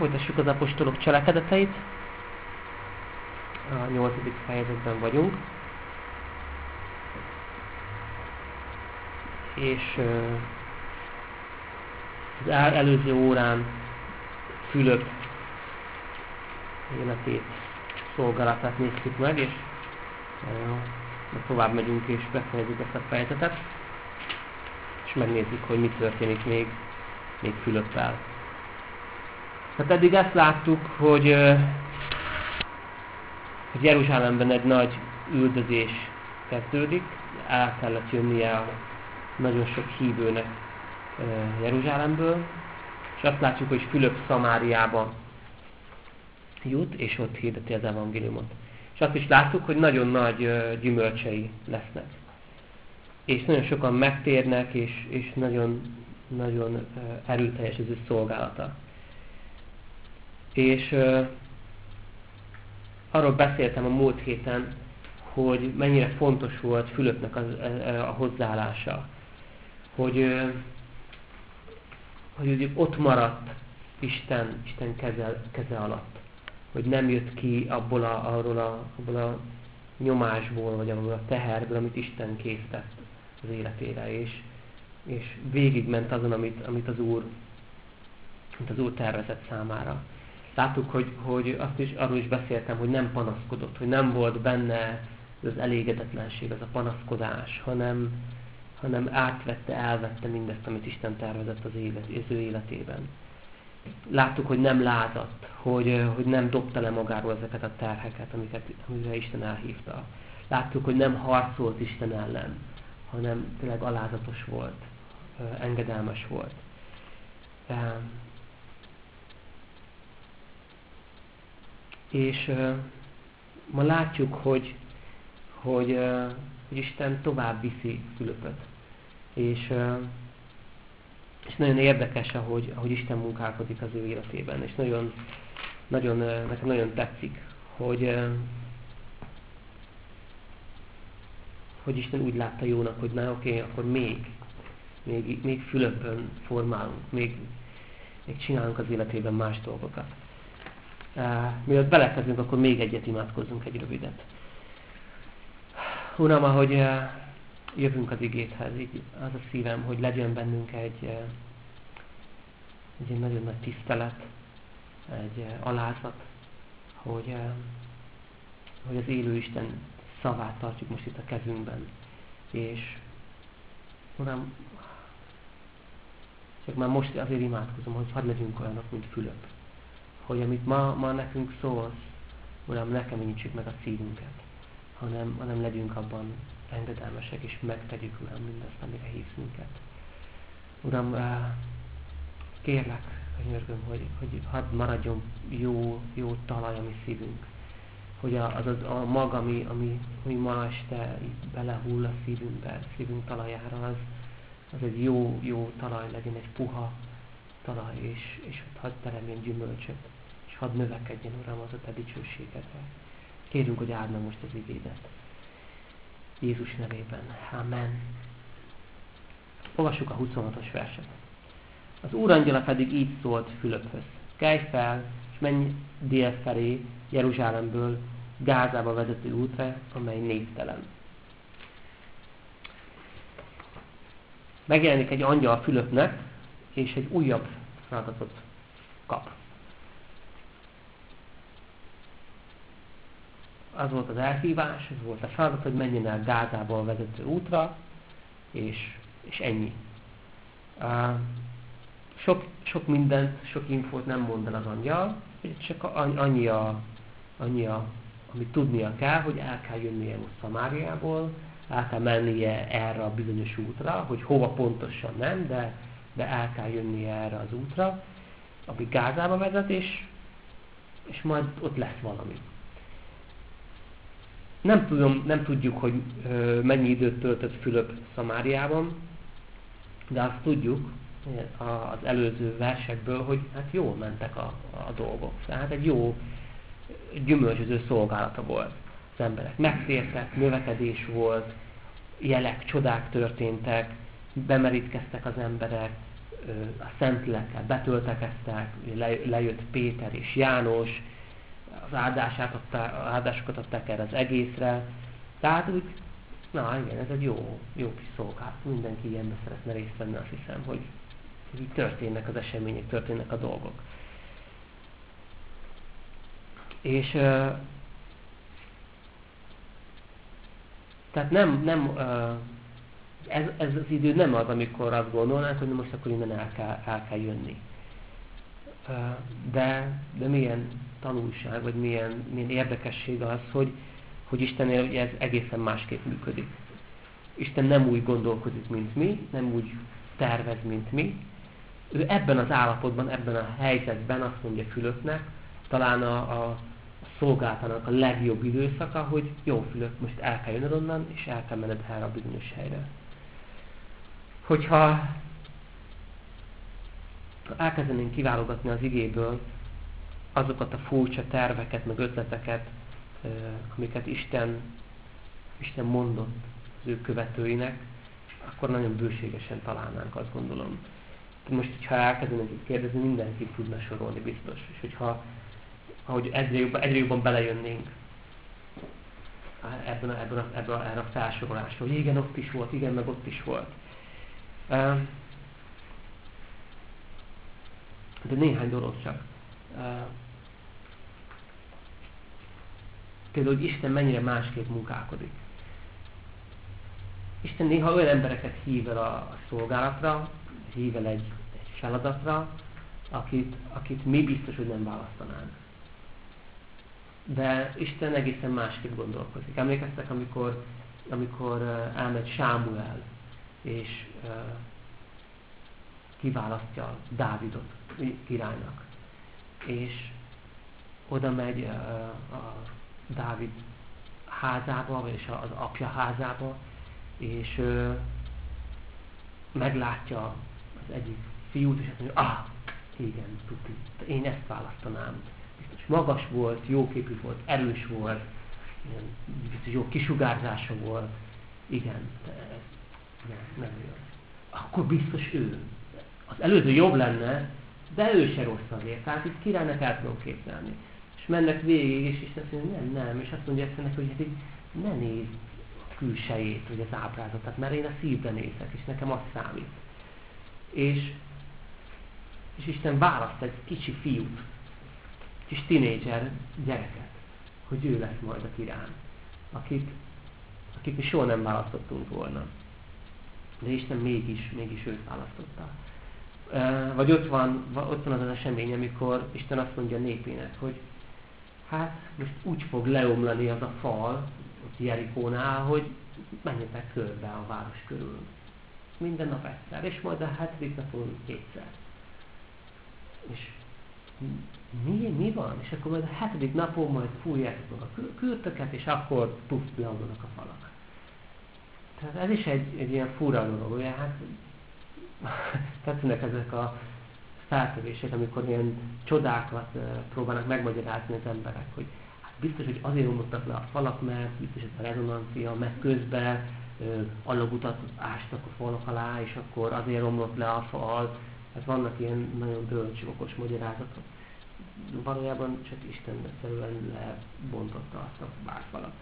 folytassuk az apostolok cselekedeteit. A nyolcadik fejezetben vagyunk. És az előző órán Fülöp életét, szolgálatát néztük meg, és tovább megyünk és befejezzük ezt a fejezetet, és megnézzük, hogy mi történik még, még Fülöppel. Tehát eddig ezt láttuk, hogy, hogy Jeruzsálemben egy nagy üldözés kezdődik, el kellett jönnie a nagyon sok hívőnek Jeruzsálemből, és azt látjuk, hogy Fülöp Szamáriában jut, és ott hirdeti az evangéliumot. És azt is láttuk, hogy nagyon nagy gyümölcsei lesznek. És nagyon sokan megtérnek, és, és nagyon, nagyon erőteljes az ő szolgálata. És uh, arról beszéltem a múlt héten, hogy mennyire fontos volt Fülöpnek a, a, a hozzáállása. Hogy, uh, hogy ott maradt Isten, Isten keze, keze alatt. Hogy nem jött ki abból a, arról a, abból a nyomásból, vagy abból a teherből, amit Isten készített az életére, és, és végigment azon, amit, amit az Úr, amit az Úr tervezett számára láttuk, hogy, hogy azt is, arról is beszéltem, hogy nem panaszkodott, hogy nem volt benne az elégedetlenség, az a panaszkodás, hanem, hanem átvette, elvette mindezt, amit Isten tervezett az, élet, az ő életében. Láttuk, hogy nem lázadt, hogy, hogy nem dobta le magáról ezeket a terheket, amiket, amire Isten elhívta. Láttuk, hogy nem harcolt Isten ellen, hanem tényleg alázatos volt, engedelmes volt. És ma látjuk, hogy, hogy, hogy Isten tovább viszi Fülöpöt. És, és nagyon érdekes, ahogy, ahogy Isten munkálkodik az ő életében. És nagyon, nagyon, nekem nagyon tetszik, hogy, hogy Isten úgy látta jónak, hogy na oké, okay, akkor még, még, még Fülöpön formálunk, még, még csinálunk az életében más dolgokat. Mielőtt belekezdünk, akkor még egyet imádkozzunk, egy rövidet. Uram, ahogy jövünk az igéthez, így az a szívem, hogy legyen bennünk egy, egy nagyon nagy tisztelet, egy alázat, hogy, hogy az élő Isten szavát tartjuk most itt a kezünkben. És Uram, csak már most azért imádkozom, hogy hadd legyünk olyanok, mint Fülöp hogy amit ma, ma nekünk szólsz, Uram, ne keményítsük meg a szívünket, hanem, hanem legyünk abban engedelmesek, és megtegyük, Uram, mindazt, amire hívsz minket. Uram, kérlek, könyörgöm, hogy, hogy hadd maradjon jó, jó talaj a mi szívünk. Hogy az, az a mag, ami, ami, ami ma este belehull a szívünkbe, szívünk talajára, az, az egy jó, jó talaj legyen, egy puha talaj, és, és hadd teremjen gyümölcsöt hadd növekedjen, Uram, az a Te dicsőségedre. Kérünk, hogy áld meg most az igédet. Jézus nevében. Amen. Olvassuk a 26-os verset. Az úrangyala pedig így szólt Fülöphöz. Kelj fel, és menj dél felé, Jeruzsálemből, Gázába vezető útra, amely névtelen. Megjelenik egy angyal Fülöpnek, és egy újabb feladatot kap. Az volt az elhívás, ez volt a feladat, hogy menjen el Gázából vezető útra, és, és ennyi. Uh, sok, sok mindent, sok infót nem mond el az angyal, csak annyi, a, annyi a, amit tudnia kell, hogy el kell jönnie most Szamáriából, el kell mennie erre a bizonyos útra, hogy hova pontosan nem, de, de el kell jönnie erre az útra, ami Gázába vezet, és, és majd ott lesz valami. Nem, tudom, nem tudjuk, hogy ö, mennyi időt töltött Fülöp Szamáriában, de azt tudjuk az előző versekből, hogy hát jól mentek a, a dolgok. Tehát egy jó gyümölcsöző szolgálata volt az emberek. Megtértek, növekedés volt, jelek, csodák történtek, bemerítkeztek az emberek, a Szentlélekkel betöltekeztek, lejött Péter és János, az áldását adták, áldásokat adták erre az egészre. Tehát úgy, na igen, ez egy jó, jó kis szolgálat. Mindenki ilyenben szeretne részt venni, azt hiszem, hogy így történnek az események, történnek a dolgok. És tehát nem, nem ez, ez az idő nem az, amikor azt gondolnánk, hogy most akkor innen el kell, el kell jönni. De, de milyen tanulság, vagy milyen, milyen érdekesség az, hogy, hogy Istennél ugye ez egészen másképp működik. Isten nem úgy gondolkodik, mint mi, nem úgy tervez, mint mi. Ő ebben az állapotban, ebben a helyzetben azt mondja Fülöpnek, talán a, a szolgáltanak a legjobb időszaka, hogy jó Fülöp, most el kell jönnöd onnan, és el kell menned erre a bizonyos helyre. Hogyha elkezdenénk kiválogatni az igéből azokat a furcsa terveket, meg ötleteket, amiket Isten, Isten mondott az ő követőinek, akkor nagyon bőségesen találnánk, azt gondolom. Most, hogyha elkezdenénk itt kérdezni, mindenki tudna sorolni biztos. És hogyha ahogy egyre jobban, egyre jobban belejönnénk ebben a, ebben a, ebben a, erre a felsorolásra, hogy igen, ott is volt, igen, meg ott is volt. De néhány dolog csak. Például, hogy Isten mennyire másképp munkálkodik. Isten néha olyan embereket hív el a szolgálatra, hív el egy, egy feladatra, akit, akit mi biztos, hogy nem választanánk. De Isten egészen másképp gondolkozik. Emlékeztek, amikor, amikor elmegy Sámuel, és kiválasztja Dávidot királynak. És oda megy uh, a Dávid házába, és az apja házába, és uh, meglátja az egyik fiút, és azt mondja, ah, igen, tuti, én ezt választanám. Biztos magas volt, jóképű volt, erős volt, ilyen, biztos jó kisugárzása volt. Igen, de ez nem, nem jön. Akkor biztos ő. Az előző jobb lenne, de ő se rossz azért. Tehát itt királynak el tudom képzelni. És mennek végig, és Isten azt mondja, nem, nem. És azt mondja Istennek, hogy hát így ne nézd a külsejét, vagy az ábrázatát, mert én a szívbe nézek, és nekem az számít. És, és Isten választ egy kicsi fiút, kis tinédzser gyereket, hogy ő lesz majd a király, akit, akit mi soha nem választottunk volna. De Isten mégis, mégis őt választotta. Vagy ott van, ott van az az esemény, amikor Isten azt mondja a népének, hogy hát most úgy fog leomlani az a fal, ott Jerikónál, hogy menjetek körbe a város körül. Minden nap egyszer, és majd a hetedik napon kétszer. És mi, mi van? És akkor majd a hetedik napon majd fújjátok a kürtöket, és akkor puff, leomlanak a falak. Tehát ez is egy, egy ilyen fura dolog, ugye? Hát tetszenek ezek a feltevések, amikor ilyen csodákat próbálnak megmagyarázni az emberek, hogy hát biztos, hogy azért omlottak le a falak, mert biztos ez a rezonancia, meg közben alagutat ástak a falak alá, és akkor azért omlott le a fal. Hát vannak ilyen nagyon bölcs, okos magyarázatok. Valójában csak Isten egyszerűen lebontotta azt a bárfalat.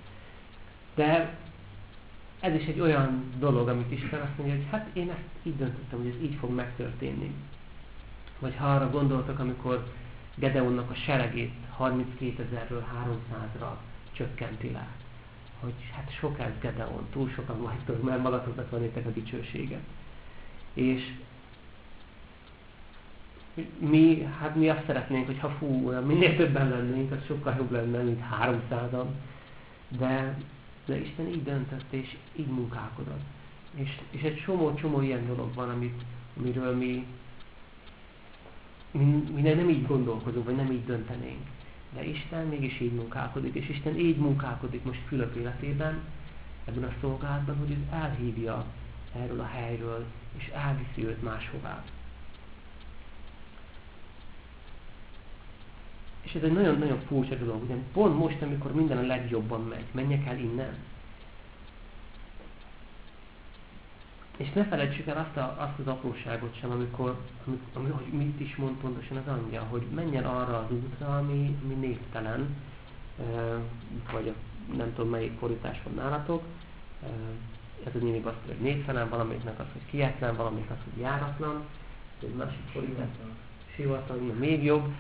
De ez is egy olyan dolog, amit Isten azt mondja, hogy hát én ezt így döntöttem, hogy ez így fog megtörténni. Vagy ha arra gondoltak, amikor Gedeonnak a seregét 32 ezerről 300-ra csökkenti le. Hogy hát sok ez Gedeon, túl sokan vagytok, mert magatoknak van a dicsőséget. És mi, hát mi azt szeretnénk, hogy ha fú, minél többen lennénk, az sokkal jobb lenne, mint 300-an. De de Isten így döntött, és így munkálkodott. És, és egy csomó-csomó ilyen dolog van, amit, amiről mi, mi, mi nem így gondolkozunk, vagy nem így döntenénk. De Isten mégis így munkálkodik, és Isten így munkálkodik most Fülöp életében, ebben a szolgálatban, hogy ő elhívja erről a helyről, és elviszi őt máshová. És ez egy nagyon-nagyon furcsa dolog, ugye pont most, amikor minden a legjobban megy, menjek el innen. és ne felejtsük el azt, a, azt az apróságot sem, amikor, amikor ami, hogy mit is mond pontosan az angyal, hogy menjen arra az útra, ami, ami névtelen, vagy a, nem tudom melyik fordítás van nálatok, ez a nyilván azt hogy névtelen, valamelyiknek az, hogy kietlen, valamelyik az, hogy járatlan, egy másik fordítás, sivatag, még jobb.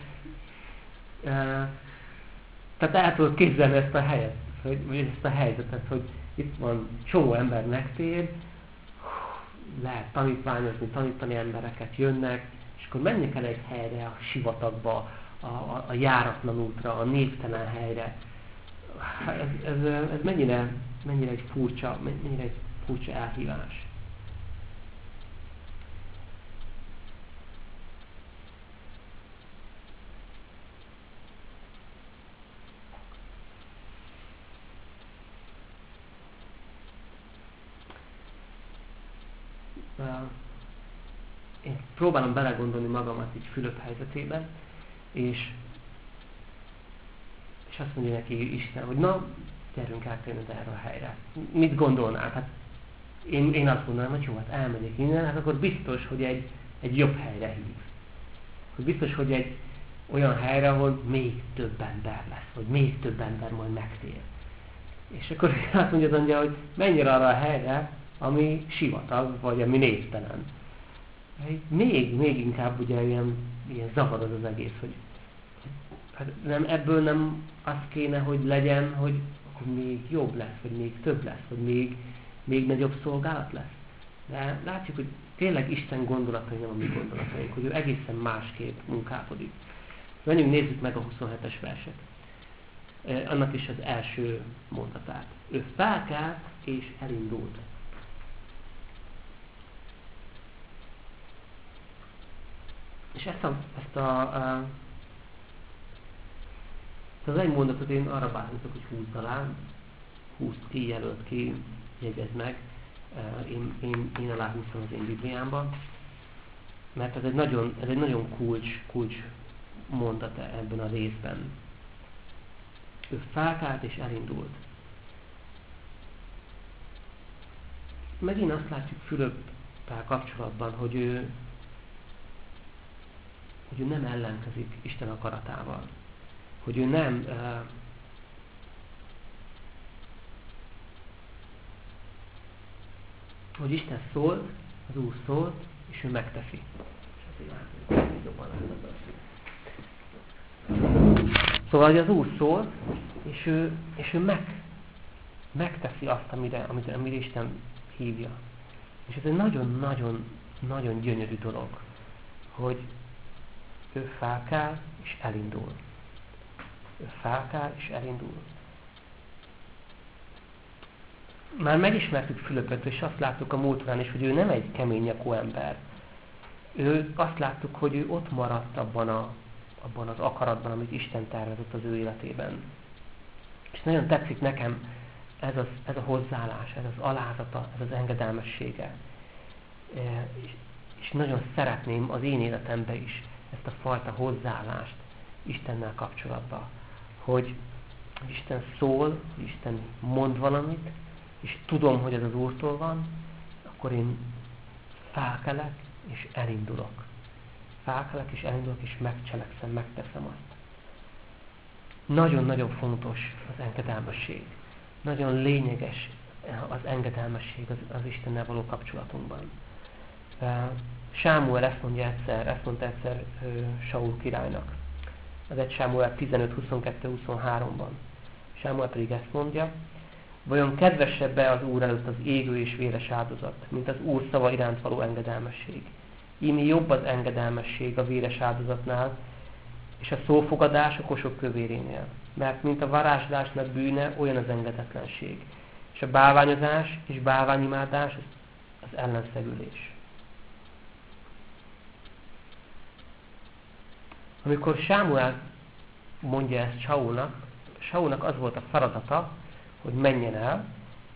Tehát el tudod képzelni ezt a helyet, hogy, vagy ezt a helyzetet, hogy itt van csomó ember megtér, lehet tanítványozni, tanítani embereket, jönnek, és akkor menni kell egy helyre, a sivatagba, a, a, a járatlan útra, a névtelen helyre. Ez, ez, ez mennyire, mennyire egy furcsa, mennyire egy furcsa elhívás. Én próbálom belegondolni magamat így Fülöp helyzetében, és, és azt mondja neki Isten, hogy na, gyerünk átjönöd erre a helyre. Mit gondolnál? Hát én, én azt gondolom, hogy jó, hát elmegyek innen, hát akkor biztos, hogy egy, egy jobb helyre hív. Hogy biztos, hogy egy olyan helyre, ahol még több ember lesz, vagy még több ember majd megtér. És akkor azt mondja az angyal, hogy menjél arra a helyre, ami sivatag, vagy ami névtelen. Még, még inkább ugye ilyen, ilyen zavar az az egész, hogy hát nem, ebből nem az kéne, hogy legyen, hogy akkor még jobb lesz, vagy még több lesz, vagy még, még nagyobb szolgálat lesz. De látjuk, hogy tényleg Isten gondolatai nem a mi gondolataink, hogy ő egészen másképp munkálkodik. Menjünk nézzük meg a 27-es verset. Annak is az első mondatát. Ő felkelt és elindult. És ezt a, ezt a, ezt az egy mondatot én arra bátorítok, hogy húzd alá, húzd ki, jelölt ki, jegyezd meg. Én, én, én alá húztam az én Bibliámban, mert ez egy nagyon, ez egy nagyon kulcs, kulcs mondat ebben a részben. Ő felkált és elindult. Megint azt látjuk Fülöppel kapcsolatban, hogy ő hogy ő nem ellenkezik Isten akaratával. Hogy ő nem uh, hogy Isten szól, az Úr szólt, és ő megteszi. Szóval, hogy az Úr szól, és ő, és ő meg, megteszi azt, amire, amire, amire Isten hívja. És ez egy nagyon-nagyon nagyon gyönyörű dolog, hogy ő felkel és elindul. Ő felkel és elindul. Már megismertük Fülöpöt, és azt láttuk a múltrán is, hogy ő nem egy keményekó ember. Ő azt láttuk, hogy ő ott maradt abban, a, abban az akaratban, amit Isten tervezett az ő életében. És nagyon tetszik nekem ez, az, ez a hozzáállás, ez az alázata, ez az engedelmessége. És, és nagyon szeretném az én életembe is ezt a fajta hozzáállást Istennel kapcsolatban. Hogy Isten szól, Isten mond valamit, és tudom, hogy ez az Úrtól van, akkor én felkelek és elindulok. Felkelek és elindulok, és megcselekszem, megteszem azt. Nagyon-nagyon fontos az engedelmesség. Nagyon lényeges az engedelmesség az, az Istennel való kapcsolatunkban. Sámuel ezt mondja egyszer, ezt mondta egyszer Saul királynak. Az egy Sámuel 15-22-23-ban. Sámuel pedig ezt mondja, vajon kedvesebb-e az Úr előtt az égő és véres áldozat, mint az Úr szava iránt való engedelmesség? Ími jobb az engedelmesség a véres áldozatnál, és a szófogadás a kosok kövérénél. Mert mint a varázslásnak bűne, olyan az engedetlenség. És a bálványozás és bálványimádás az ellenszegülés. Amikor Sámuel mondja ezt Saulnak, Saulnak az volt a feladata, hogy menjen el,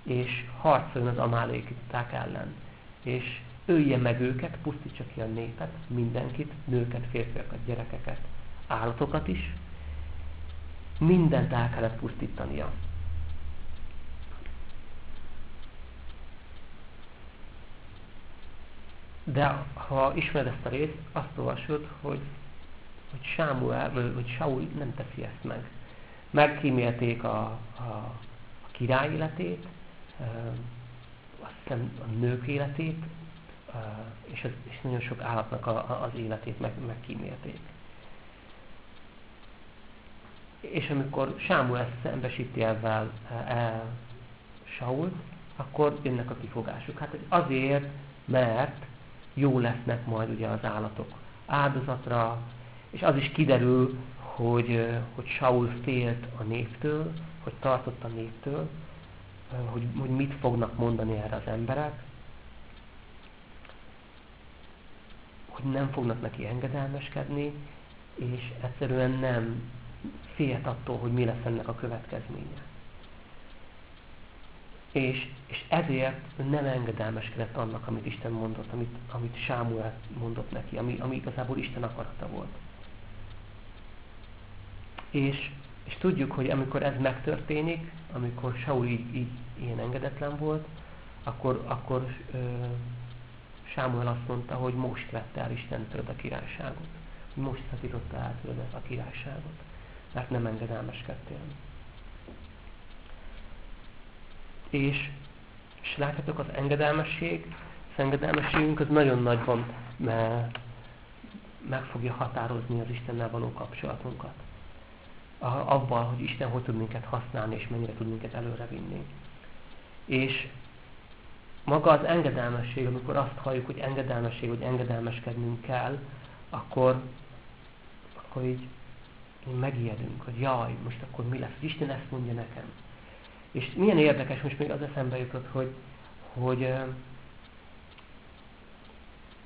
és harcoljon az amálékiták ellen. És ölje meg őket, pusztítsa ki a népet, mindenkit, nőket, férfiakat, gyerekeket, állatokat is. Mindent el kellett de ha ismered ezt a részt, azt olvasod, hogy, hogy Sámuel, vagy Saul nem teszi ezt meg. Megkímélték a, a, a király életét, azt hiszem a nők életét, és, az, és nagyon sok állatnak a, a, az életét meg, megkímélték. És amikor Sámuel szembesíti ezzel e, e, Sault, akkor jönnek a kifogások. Hát azért, mert jó lesznek majd ugye az állatok áldozatra, és az is kiderül, hogy, hogy Saul félt a néptől, hogy tartott a néptől, hogy, hogy mit fognak mondani erre az emberek, hogy nem fognak neki engedelmeskedni, és egyszerűen nem félt attól, hogy mi lesz ennek a következménye. És, és ezért nem engedelmeskedett annak, amit Isten mondott, amit, amit Sámuel mondott neki, ami, ami igazából Isten akarata volt. És, és tudjuk, hogy amikor ez megtörténik, amikor Saul így, így ilyen engedetlen volt, akkor, akkor ö, Sámuel azt mondta, hogy most vette el Isten a királyságot. Most szakította el tőled a királyságot. Mert nem engedelmeskedtél. És, és látjátok, az engedelmesség, az engedelmességünk az nagyon nagyban mert meg fogja határozni az Istennel való kapcsolatunkat. Abban, hogy Isten hogy tud minket használni, és mennyire tud minket előrevinni. És maga az engedelmesség, amikor azt halljuk, hogy engedelmesség, hogy engedelmeskednünk kell, akkor, akkor így, így megijedünk, hogy jaj, most akkor mi lesz? Isten ezt mondja nekem. És milyen érdekes, most még az eszembe jutott, hogy, hogy,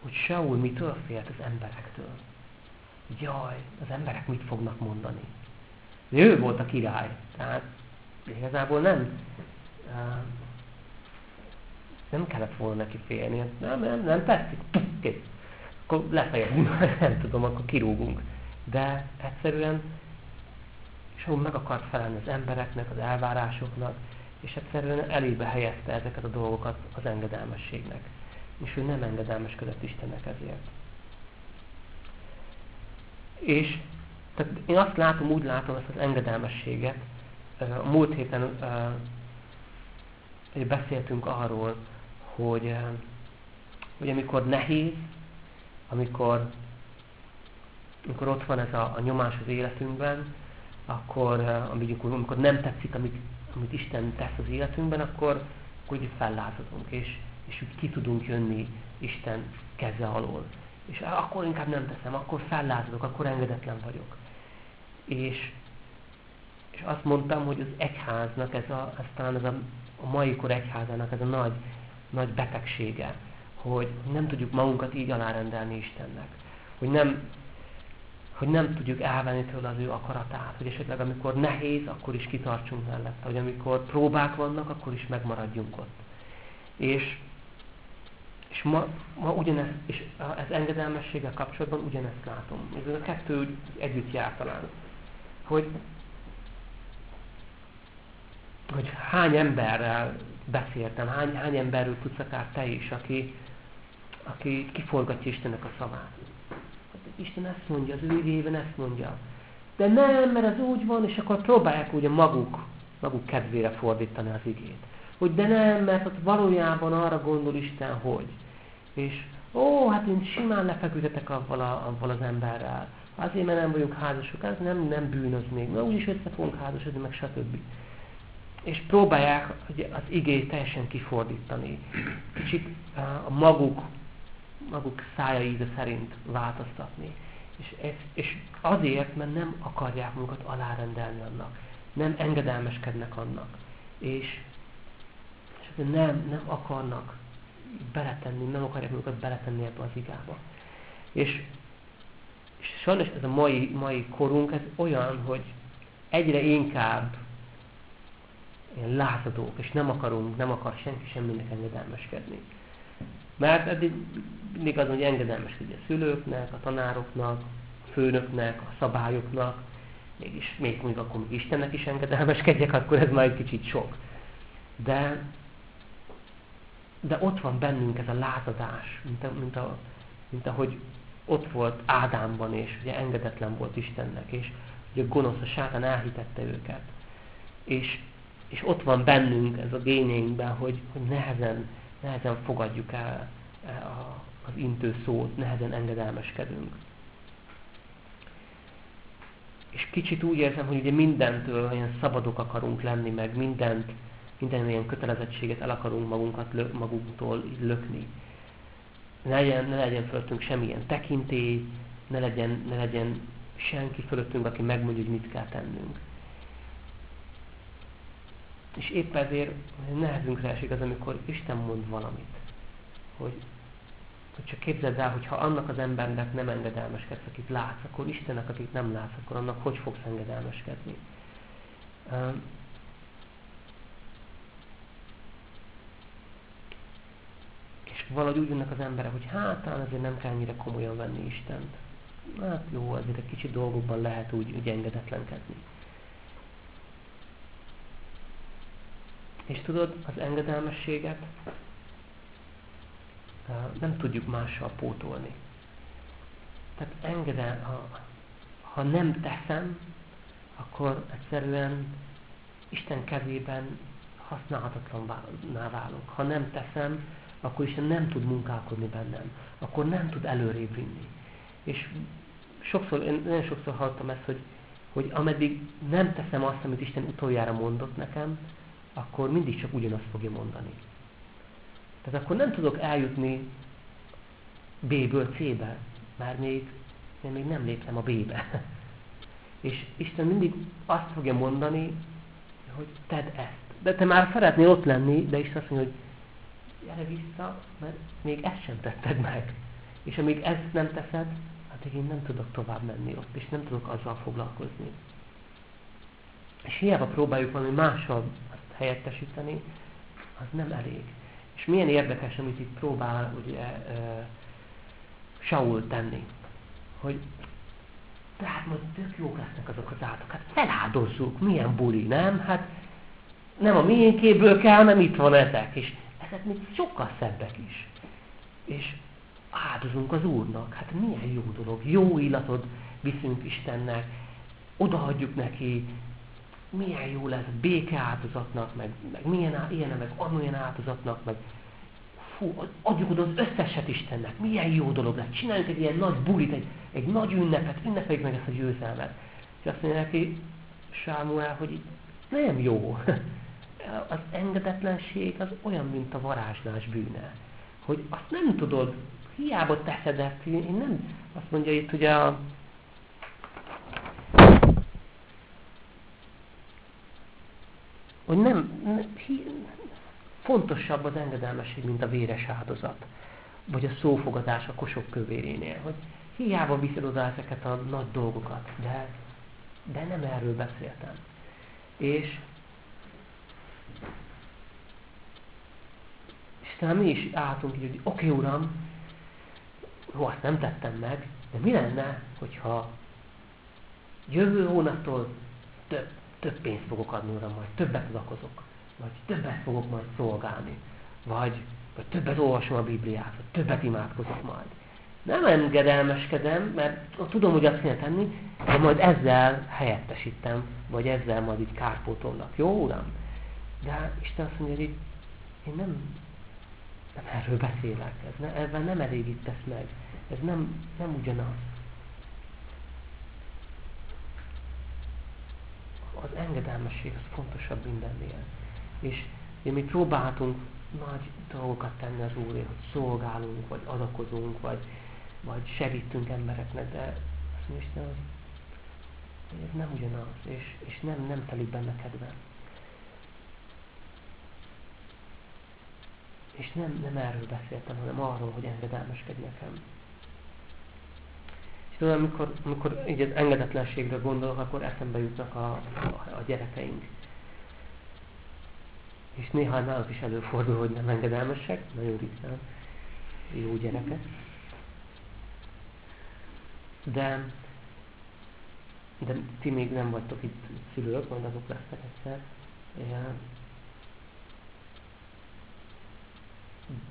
hogy Saul mitől félt az emberektől. Jaj, az emberek mit fognak mondani. Ő volt a király, tehát igazából nem, nem kellett volna neki félni. Nem, nem, nem tetszik. Kész. Akkor lefejezünk, nem tudom, akkor kirúgunk. De egyszerűen Saul meg akart felelni az embereknek, az elvárásoknak, és egyszerűen elébe helyezte ezeket a dolgokat az engedelmességnek. És ő nem engedelmeskedett Istennek ezért. És tehát én azt látom, úgy látom ezt az engedelmességet. A múlt héten beszéltünk arról, hogy, hogy amikor nehéz, amikor, amikor ott van ez a, a nyomás az életünkben, akkor amikor, amikor nem tetszik, amit, amit Isten tesz az életünkben, akkor, akkor úgy fellázadunk, és, és úgy ki tudunk jönni Isten keze alól. És akkor inkább nem teszem, akkor fellázadok, akkor engedetlen vagyok. És, és azt mondtam, hogy az egyháznak, ez, a, ez talán ez a, a mai kor egyházának ez a nagy, nagy betegsége, hogy nem tudjuk magunkat így alárendelni Istennek. Hogy nem, hogy nem tudjuk elvenni tőle az ő akaratát, hogy esetleg amikor nehéz, akkor is kitartsunk mellette, hogy amikor próbák vannak, akkor is megmaradjunk ott. És, és ma, ma ugyanezt, és ez engedelmességgel kapcsolatban ugyanezt látom. Ez a kettő együtt jár talán. Hogy, hogy hány emberrel beszéltem, hány, hány emberről tudsz akár te is, aki, aki kiforgatja Istennek a szavát. Isten ezt mondja, az ő éven ezt mondja. De nem, mert az úgy van, és akkor próbálják ugye maguk, maguk kedvére fordítani az igét. Hogy de nem, mert ott valójában arra gondol Isten, hogy. És ó, hát én simán lefeküdhetek avval, a, avval az emberrel. Azért, mert nem vagyunk házasok, ez nem, nem bűnöz még. Na úgyis össze fogunk házasodni, meg stb. És próbálják az igét teljesen kifordítani. Kicsit a maguk maguk szája íze szerint változtatni. És, ez, és azért, mert nem akarják magukat alárendelni annak. Nem engedelmeskednek annak. És, és nem, nem akarnak beletenni, nem akarják magukat beletenni ebbe az igába. És, és sajnos ez a mai, mai korunk, ez olyan, hogy egyre inkább ilyen lázadók, és nem akarunk, nem akar senki semminek engedelmeskedni. Mert eddig mindig az, hogy engedelmeskedj a szülőknek, a tanároknak, a főnöknek, a szabályoknak, mégis még mondjuk akkor még Istennek is engedelmeskedjek, akkor ez már egy kicsit sok. De, de ott van bennünk ez a lázadás, mint, a, mint, a, mint ahogy ott volt Ádámban, és ugye engedetlen volt Istennek, és ugye gonosz, a sátán elhitette őket. És, és ott van bennünk ez a génjeinkben, hogy, hogy nehezen, nehezen fogadjuk el a, az intő szót, nehezen engedelmeskedünk. És kicsit úgy érzem, hogy ugye mindentől olyan szabadok akarunk lenni, meg mindent, minden ilyen kötelezettséget el akarunk magunkat, lö, magunktól lökni. Ne legyen, ne legyen fölöttünk semmilyen tekintély, ne legyen, ne legyen senki fölöttünk, aki megmondja, hogy mit kell tennünk. És épp ezért nehezünkre esik az, amikor Isten mond valamit. Hogy, hogy csak képzeld el, hogy ha annak az embernek nem engedelmeskedsz, akit látsz, akkor Istennek, akit nem látsz, akkor annak hogy fogsz engedelmeskedni. Valahogy úgy jönnek az emberek, hogy hát talán azért nem kell ennyire komolyan venni Istent. Hát jó, azért egy kicsit dolgokban lehet úgy, úgy engedetlenkedni. És tudod, az engedelmességet nem tudjuk mással pótolni. Tehát engedel, ha, ha nem teszem, akkor egyszerűen Isten kezében használhatatlanná válok. Ha nem teszem, akkor Isten nem tud munkálkodni bennem. Akkor nem tud előrébb vinni. És sokszor, én nagyon sokszor hallottam ezt, hogy, hogy ameddig nem teszem azt, amit Isten utoljára mondott nekem, akkor mindig csak ugyanazt fogja mondani. Tehát akkor nem tudok eljutni B-ből C-be, már még, én még nem léptem a B-be. És Isten mindig azt fogja mondani, hogy tedd ezt. De te már szeretnél ott lenni, de Isten azt mondja, hogy gyere vissza, mert még ezt sem tetted meg. És amíg ezt nem teszed, hát én nem tudok tovább menni ott, és nem tudok azzal foglalkozni. És hiába próbáljuk valami mással azt helyettesíteni, az nem elég. És milyen érdekes, amit itt próbál ugye uh, Saul tenni. Hogy tehát majd tök jók lesznek azok az állatok. Hát feláldozzuk, milyen buli, nem? Hát nem a miénkéből kell, nem itt van ezek. És ezek még sokkal szebbek is. És áldozunk az Úrnak. Hát milyen jó dolog. Jó illatot viszünk Istennek, odaadjuk neki, milyen jó lesz béke áldozatnak, meg, meg milyen ilyen, meg amolyan áldozatnak, meg fú, adjuk oda az összeset Istennek, milyen jó dolog lesz, csináljunk egy ilyen nagy bulit, egy, egy nagy ünnepet, ünnepeljük meg ezt a győzelmet. És azt mondja neki Sámuel, hogy nem jó. Az engedetlenség az olyan, mint a varázslás bűne. Hogy azt nem tudod, hiába teszed ezt, én nem, azt mondja itt ugye a hogy nem, nem fontosabb az engedelmesség, mint a véres áldozat, vagy a szófogadás a kosok kövérénél, hogy hiába viszed oda ezeket a nagy dolgokat, de, de nem erről beszéltem. És talán mi is álltunk így, hogy oké okay, uram, jó, azt nem tettem meg, de mi lenne, hogyha jövő hónaptól több több pénzt fogok adni, Uram, majd többet adakozok, vagy többet fogok majd szolgálni, vagy, vagy többet olvasom a Bibliát, vagy többet imádkozok majd. Nem engedelmeskedem, mert tudom, hogy azt kéne tenni, de majd ezzel helyettesítem, vagy ezzel majd így kárpótolnak. Jó, Uram? De Isten azt mondja, hogy én nem, nem erről beszélek, ez ne, ebben nem elégítesz meg, ez nem, nem ugyanaz. az engedelmesség az fontosabb mindennél. És én mi próbáltunk nagy dolgokat tenni az Úrért, hogy szolgálunk, vagy adakozunk, vagy, vagy segítünk embereknek, de azt Isten, hogy ez nem ugyanaz, és, és nem, nem telik benne kedvem. És nem, nem erről beszéltem, hanem arról, hogy engedelmeskedj nekem. És tudod, amikor, amikor így az engedetlenségre gondolok, akkor eszembe jutnak a, a, a gyerekeink. És néha náluk is előfordul, hogy nem engedelmesek, nagyon ritkán, jó gyerekek. De, de ti még nem vagytok itt szülők, majd azok lesznek egyszer.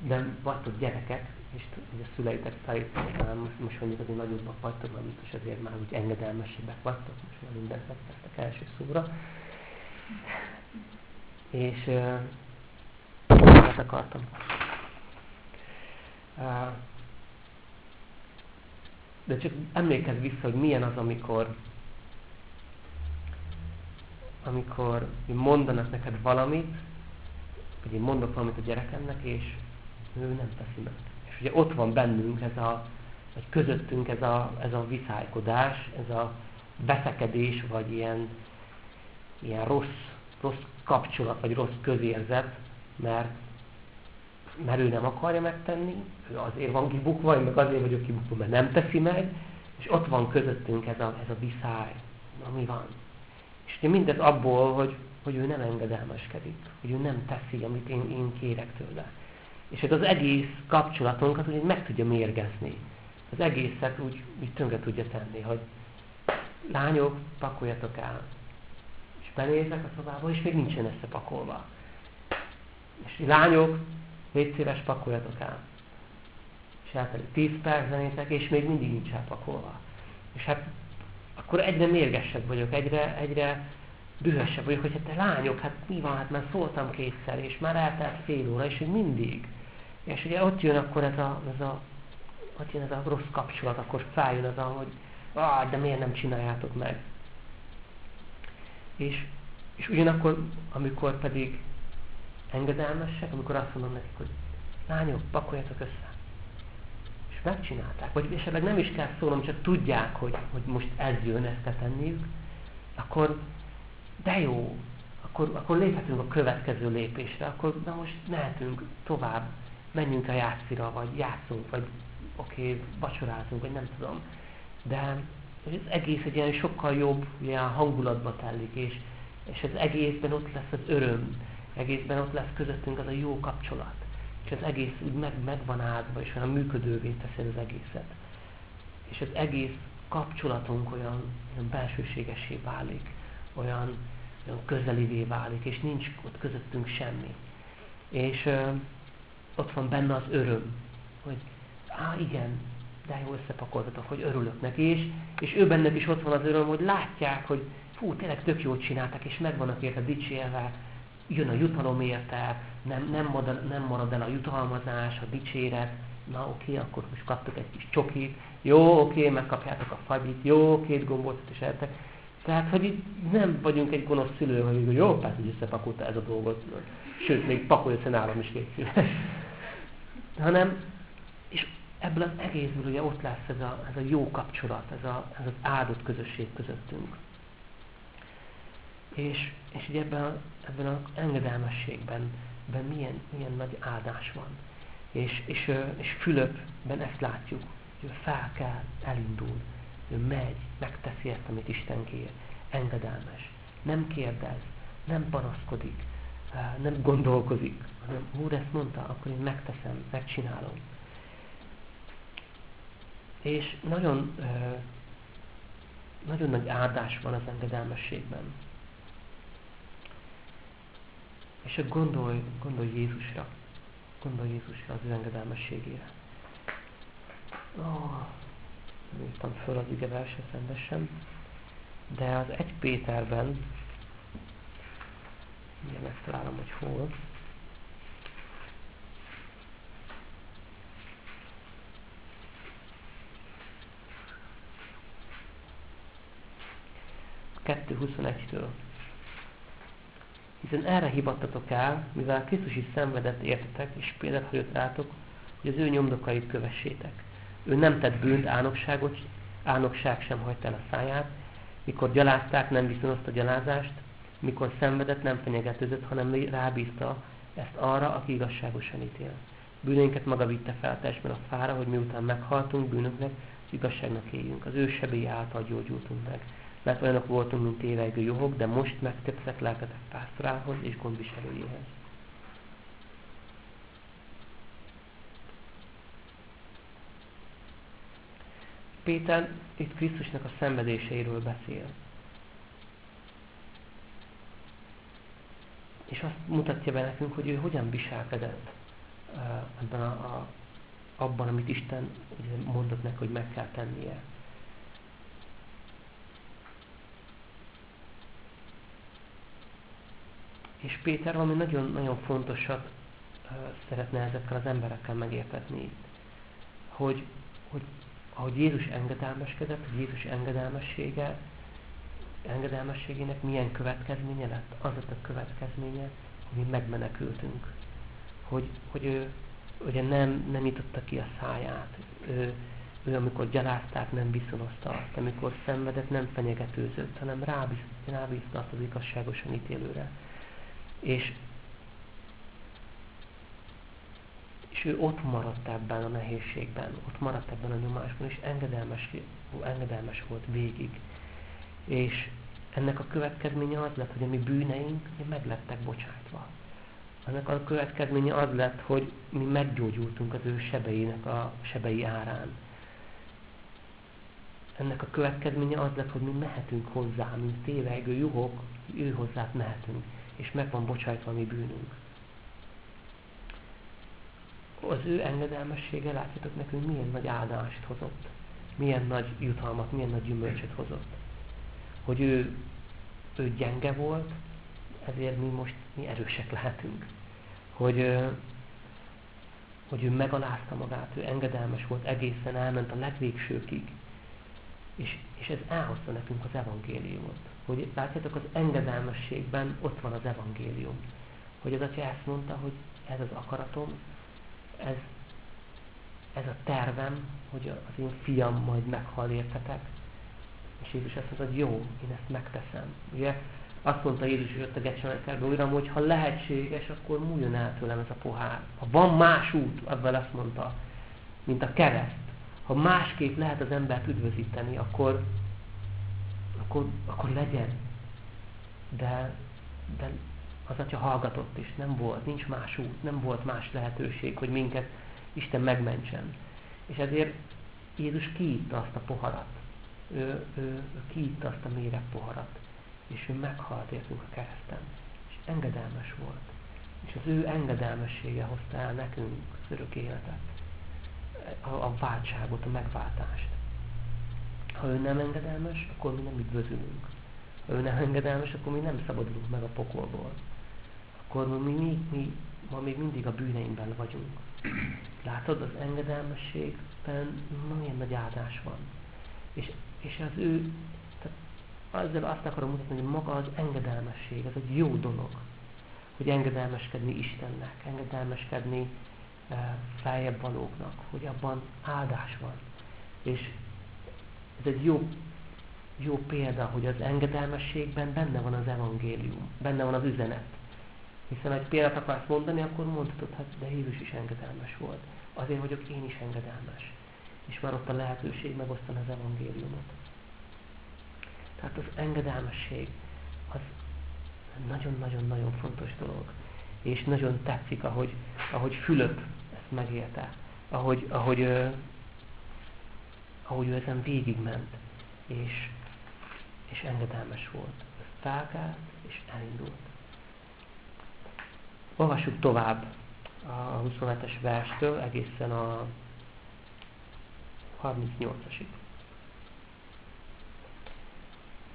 Nem vagytok gyerekek, és a szüleitek szerint most, most mondjuk azért nagyobbak vagytok, mert biztos azért már úgy engedelmesebbek vagytok, most már mindent megtettek első szóra. És uh, akartam. Uh, de csak emlékezz vissza, hogy milyen az, amikor amikor mondanak neked valamit, hogy én mondok valamit a gyerekemnek, és ő nem teszi meg. És ugye ott van bennünk ez a, vagy közöttünk ez a, ez a viszálykodás, ez a veszekedés, vagy ilyen, ilyen rossz, rossz kapcsolat, vagy rossz közérzet, mert, mert ő nem akarja megtenni, ő azért van kibukva, én meg azért vagyok kibukva, mert nem teszi meg, és ott van közöttünk ez a, ez a viszály, ami van. És ugye mindez abból, hogy, hogy ő nem engedelmeskedik, hogy ő nem teszi, amit én, én kérek tőle. És hogy az egész kapcsolatunkat úgy meg tudja mérgezni. Az egészet úgy, úgy tönkre tudja tenni, hogy lányok, pakoljatok el. És benézek a szobába, és még nincsen összepakolva. És lányok, légy szíves, pakoljatok el. És eltelik 10 perc zenétek, és még mindig nincs elpakolva. És hát akkor egyre mérgesebb vagyok, egyre, egyre dühösebb vagyok, hogy hát te lányok, hát mi van, hát már szóltam kétszer, és már eltelt fél óra, és hogy mindig. És ugye ott jön akkor ez a, ez a, ott jön ez a rossz kapcsolat, akkor feljön az a, hogy ah, de miért nem csináljátok meg. És, és ugyanakkor, amikor pedig engedelmesek, amikor azt mondom nekik, hogy lányok, pakoljatok össze megcsinálták, vagy esetleg nem is kell szólnom, csak tudják, hogy, hogy most ez jön, ezt kell tenniük, akkor de jó, akkor, akkor léphetünk a következő lépésre, akkor na most mehetünk tovább, menjünk a játszira, vagy játszunk, vagy oké, okay, vacsorázunk, vagy nem tudom. De az egész egy ilyen sokkal jobb ilyen hangulatba telik, és, és az egészben ott lesz az öröm, egészben ott lesz közöttünk az a jó kapcsolat és az egész úgy meg, meg van áldva, és olyan működővé teszi az egészet. És az egész kapcsolatunk olyan, olyan belsőségesé válik, olyan, olyan közelivé válik, és nincs ott közöttünk semmi. És ö, ott van benne az öröm, hogy á igen, de jó összepakoltatok, hogy örülök neki, és, és ő bennük is ott van az öröm, hogy látják, hogy fú, tényleg tök jót csináltak, és meg vannak érte dicsérve, jön a jutalom érte, nem, nem, marad, nem marad el a jutalmazás, a dicséret, na oké, akkor most kaptok egy kis csokit, jó, oké, megkapjátok a fagyit, jó, két gombot is eltek. Tehát, hogy itt nem vagyunk egy gonosz szülő, hogy jó, persze, hogy összepakolta ez a dolgot, sőt, még pakolja össze nálam is két Hanem, és ebből az egészből ugye ott lesz ez a, ez a jó kapcsolat, ez, a, ez az áldott közösség közöttünk. És, és ugye ebben, ebben az engedelmességben ben milyen, milyen nagy áldás van. És, és, és Fülöpben ezt látjuk, hogy fel kell, elindul, ő megy, megteszi ezt, amit Isten kér, engedelmes, nem kérdez, nem panaszkodik, nem gondolkozik, hanem Úr ezt mondta, akkor én megteszem, megcsinálom. És nagyon, nagyon nagy áldás van az engedelmességben. És gondolj, gondolj Jézusra. Gondolj Jézusra, az ő engedelmességére. Oh, írtam föl az ige rendesen. De az egy Péterben, ugye megtalálom, hogy hol, Kettő 21-től hiszen erre hivattatok el, mivel Krisztus is szenvedett értetek, és példát hagyott rátok, hogy az ő nyomdokait kövessétek. Ő nem tett bűnt, álnokságot, álnokság sem hagyta el a száját, mikor gyalázták, nem viszonozta a gyalázást, mikor szenvedett, nem fenyegetőzött, hanem rábízta ezt arra, aki igazságosan ítél. Bűneinket maga vitte fel testben a fára, hogy miután meghaltunk bűnöknek, igazságnak éljünk. Az ő sebély által gyógyultunk meg mert olyanok voltunk, mint tévejgő juhok, de most megtetszett lelketek pásztorához és gondviselőjéhez. Péter itt Krisztusnak a szenvedéseiről beszél. És azt mutatja be nekünk, hogy ő hogyan viselkedett ebben a, a, abban, amit Isten mondott neki, hogy meg kell tennie. És Péter valami nagyon-nagyon fontosat szeretne ezekkel az emberekkel megértetni. Hogy, hogy ahogy Jézus engedelmeskedett, hogy Jézus engedelmessége, engedelmességének milyen következménye lett? Az lett a következménye, hogy mi megmenekültünk. Hogy, hogy ő ugye nem, nem nyitotta ki a száját. Ő, ő amikor gyalázták, nem viszonozta azt. Amikor szenvedett, nem fenyegetőzött, hanem rábízta azt az igazságosan ítélőre. És, és ő ott maradt ebben a nehézségben, ott maradt ebben a nyomásban, és engedelmes, engedelmes volt végig. És ennek a következménye az lett, hogy a mi bűneink meg lettek bocsájtva. Ennek a következménye az lett, hogy mi meggyógyultunk az ő sebeinek a sebei árán. Ennek a következménye az lett, hogy mi mehetünk hozzá, mint tévegő juhok, ő hozzá mehetünk és meg van bocsájtva a mi bűnünk. Az ő engedelmessége, látjátok nekünk, milyen nagy áldást hozott. Milyen nagy jutalmat, milyen nagy gyümölcsöt hozott. Hogy ő, ő gyenge volt, ezért mi most mi erősek lehetünk. Hogy, hogy ő megalázta magát, ő engedelmes volt, egészen elment a legvégsőkig. És, és ez elhozta nekünk az evangéliumot hogy látjátok, az engedelmességben ott van az evangélium. Hogy az atya ezt mondta, hogy ez az akaratom, ez, ez a tervem, hogy az én fiam majd meghal értetek. És Jézus azt mondta, hogy jó, én ezt megteszem. Ugye azt mondta Jézus, hogy ott a Gecsemenekerben, Uram, hogy ha lehetséges, akkor múljon el tőlem ez a pohár. Ha van más út, ebben azt mondta, mint a kereszt, ha másképp lehet az embert üdvözíteni, akkor, akkor, akkor legyen. De, de az atya hallgatott is, nem volt, nincs más út, nem volt más lehetőség, hogy minket Isten megmentsen. És ezért Jézus kiitta azt a poharat. Ő, ő, ő kiitta azt a méreg poharat. És ő meghalt értünk a kereszten. És engedelmes volt. És az ő engedelmessége hozta el nekünk az örök életet. A, a váltságot, a megváltást. Ha ő nem engedelmes, akkor mi nem üdvözülünk. Ha ő nem engedelmes, akkor mi nem szabadulunk meg a pokolból. Akkor mi, mi, mi ma még mindig a bűneinkben vagyunk. Látod, az engedelmességben milyen nagy áldás van. És, és az ő, tehát ezzel azt akarom mutatni, hogy maga az engedelmesség, ez egy jó dolog. Hogy engedelmeskedni Istennek, engedelmeskedni e, feljebb valóknak, hogy abban áldás van. És ez egy jó, jó példa, hogy az engedelmességben benne van az evangélium, benne van az üzenet. Hiszen, ha egy példát akarsz mondani, akkor mondhatod, hát de Jézus is engedelmes volt. Azért vagyok én is engedelmes. És már ott a lehetőség megosztani az evangéliumot. Tehát az engedelmesség az nagyon-nagyon-nagyon fontos dolog. És nagyon tetszik, ahogy, ahogy Fülöp ezt megélte. Ahogy, ahogy ahogy ő ezen végigment, és, és engedelmes volt. Felkelt, és elindult. Olvassuk tovább a 27-es verstől egészen a 38-asig.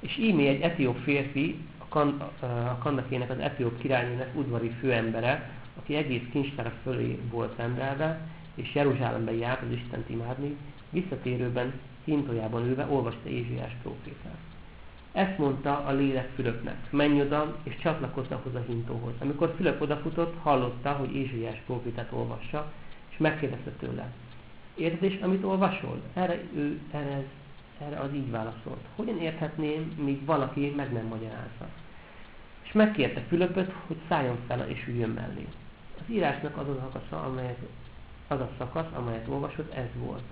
És ímé egy etióp férfi, a, kan, a kandakének az etióp királynőnek udvari főembere, aki egész kincstára fölé volt rendelve, és Jeruzsálemben járt az Istent imádni, visszatérőben hintójában ülve olvasta Ézsiás prófétát. Ezt mondta a lélek Fülöpnek, menj oda és csatlakozz ahhoz a hintóhoz. Amikor Fülöp odafutott, hallotta, hogy Ézsiás prófétát olvassa, és megkérdezte tőle, is, amit olvasol? Erre, ő, erre, erre az így válaszolt. Hogyan érthetném, míg valaki meg nem magyarázza? És megkérte Fülöpöt, hogy szálljon fel és üljön mellé. Az írásnak az a szakasz, amelyet, az a szakasz, amelyet olvasott, ez volt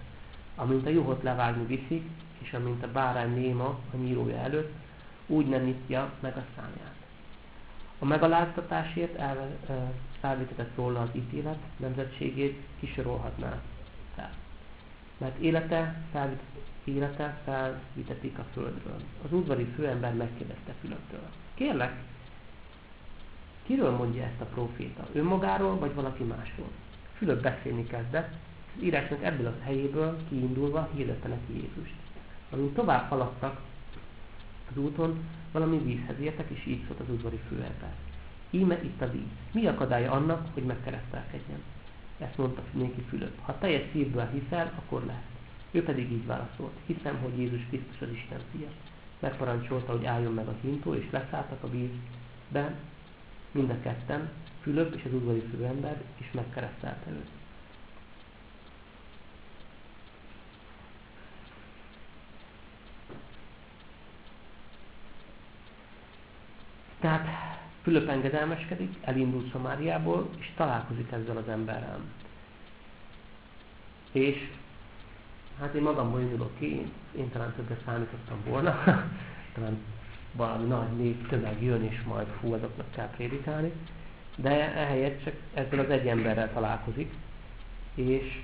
amint a juhot levágni viszik, és amint a bárány néma a nyírója előtt, úgy nem nyitja meg a számját. A megaláztatásért felvétetett róla az ítélet, nemzetségét kisorolhatná fel. Mert élete, felvitett, élete felvitetik a földről. Az udvari főember megkérdezte Fülöptől. Kérlek, kiről mondja ezt a proféta? Önmagáról, vagy valaki másról? Fülöp beszélni kezdett, az írásnak ebből a helyéből kiindulva hirdette neki Jézust. Amint tovább haladtak az úton, valami vízhez értek, és így szólt az udvari főember. Íme itt a víz. Mi akadálya annak, hogy megkeresztelkedjen? Ezt mondta néki Fülöp. Ha teljes szívből hiszel, akkor lehet. Ő pedig így válaszolt. Hiszem, hogy Jézus Krisztus az Isten fia. Megparancsolta, hogy álljon meg a hintó, és leszálltak a vízbe, mind a ketten, Fülöp és az udvari főember, és megkeresztelte őt. Tehát Fülöp engedelmeskedik, elindul Szamáriából, és találkozik ezzel az emberrel. És hát én magamból indulok ki, én, talán többet számítottam volna, talán valami nagy név tömeg jön, és majd fú, azoknak kell prédikálni, de ehelyett csak ezzel az egy emberrel találkozik, és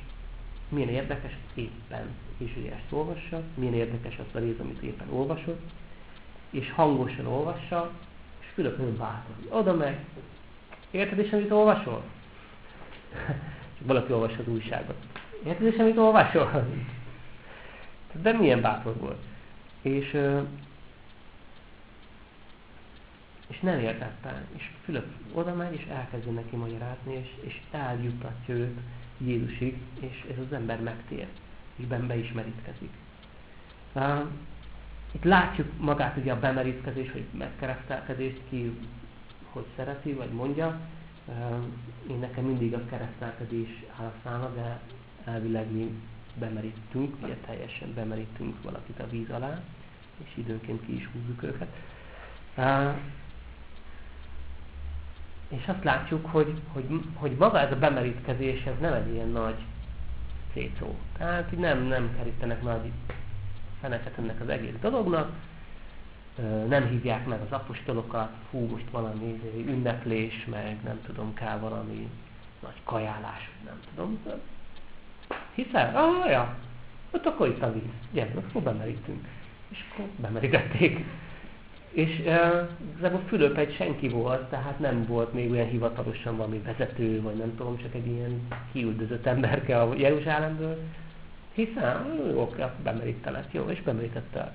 milyen érdekes éppen Ézsaiást olvassa, milyen érdekes az a rész, amit éppen olvasott, és hangosan olvassa, és Fülöp nagyon bátor. Oda meg, érted is, amit olvasol? Csak valaki olvassa az újságot. Érted is, amit olvasol? De milyen bátor volt. És és nem értette. És Fülöp oda megy, és elkezdi neki magyarázni, és, és eljutatja őt Jézusig, és ez az ember megtér, és ben beismerítkezik. Itt látjuk magát ugye a bemerítkezés, vagy megkeresztelkedést, ki hogy szereti, vagy mondja. Én nekem mindig a keresztelkedés áll de elvileg mi bemerítünk, ugye teljesen bemerítünk valakit a víz alá, és időnként ki is húzzuk őket. És azt látjuk, hogy, hogy, hogy maga ez a bemerítkezés, ez nem egy ilyen nagy szétszó. Tehát nem, nem kerítenek nagy feneket ennek az egész dolognak, nem hívják meg az apostolokat, hú, most valami ünneplés, meg nem tudom, kell valami nagy kajálás, nem tudom. Hiszel? Ah, ja. Ott akkor itt a víz. Gyere, akkor bemerítünk. És akkor bemerítették. És igazából Fülöp egy senki volt, tehát nem volt még olyan hivatalosan valami vezető, vagy nem tudom, csak egy ilyen kiüldözött emberke a Jeruzsálemből. Hiszen, jó, oké, bemerítelek, jó, és bemerítette.